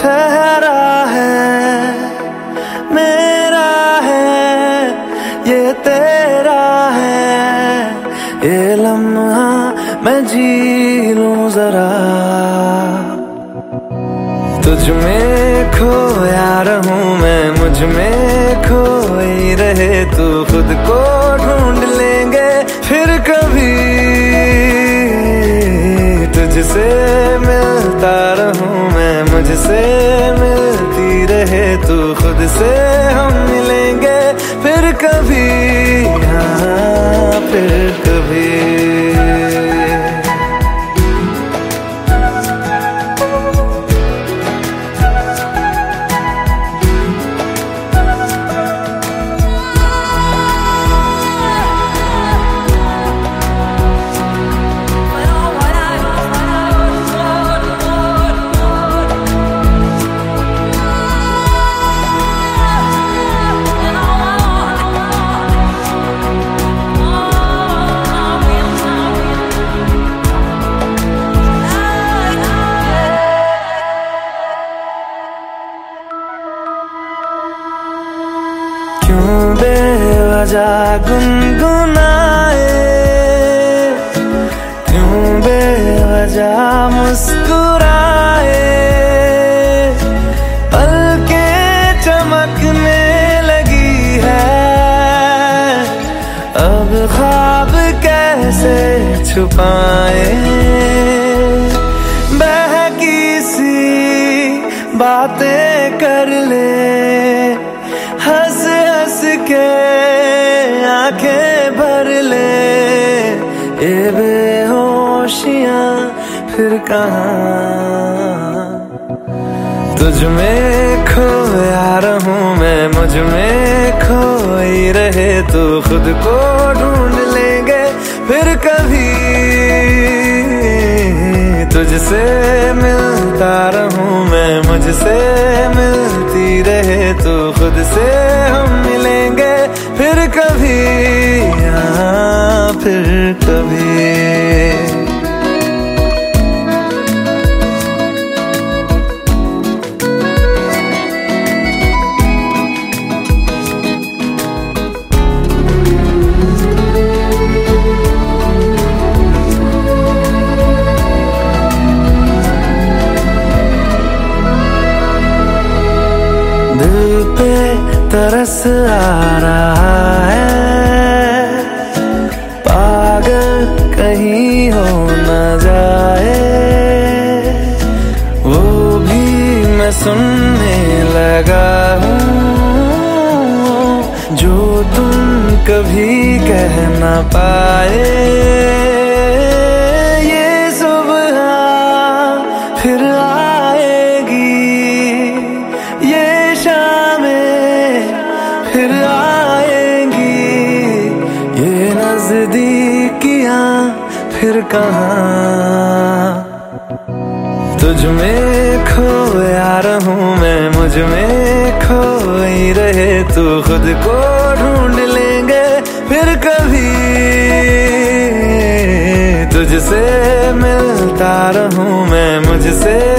ठहरा है, मेरा है, ये तेरा है। ये लम्हा मैं जी लूँ जरा। तुझ में खोया रहूँ मैं, मुझमें खोई रहे तू, खुद को ढूंढ लेंगे फिर कभी। तुझसे मिलता रहूँ मैं मुझसे मिलती रहे तू खुद से हम बेवजह गुनगुनाए। क्यों बेवजह मुस्कुराए? पलके चमकने लगी है। अब ख्वाब कैसे छुपाए? बातें कर ले। के आँखें भर ले। ये बेहोशियाँ फिर कहा? तुझ में खोया रहूँ मैं, मुझमें खोई रहे तू। खुद को ढूंढ लेंगे फिर कभी। तुझसे मिलता रहूँ मैं, मुझसे मिलती रहे तू। खुद से हम तरस आ रहा है। पागल कहीं हो न जाए। वो भी मैं सुनने लगा हूँ, जो तुम कभी कह न पाए। फिर आएँगी ये नजदीकियाँ फिर कहाँ? तुझ में खोया रहूँ मैं, मुझमें खोई रहे तू। खुद को ढूंढ लेंगे फिर कभी। तुझसे मिलता रहूँ मैं, मुझसे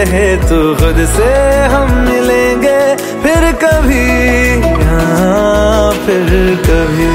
रहे तू खुद से हम मिलेंगे फिर कभी हाँ फिर कभी।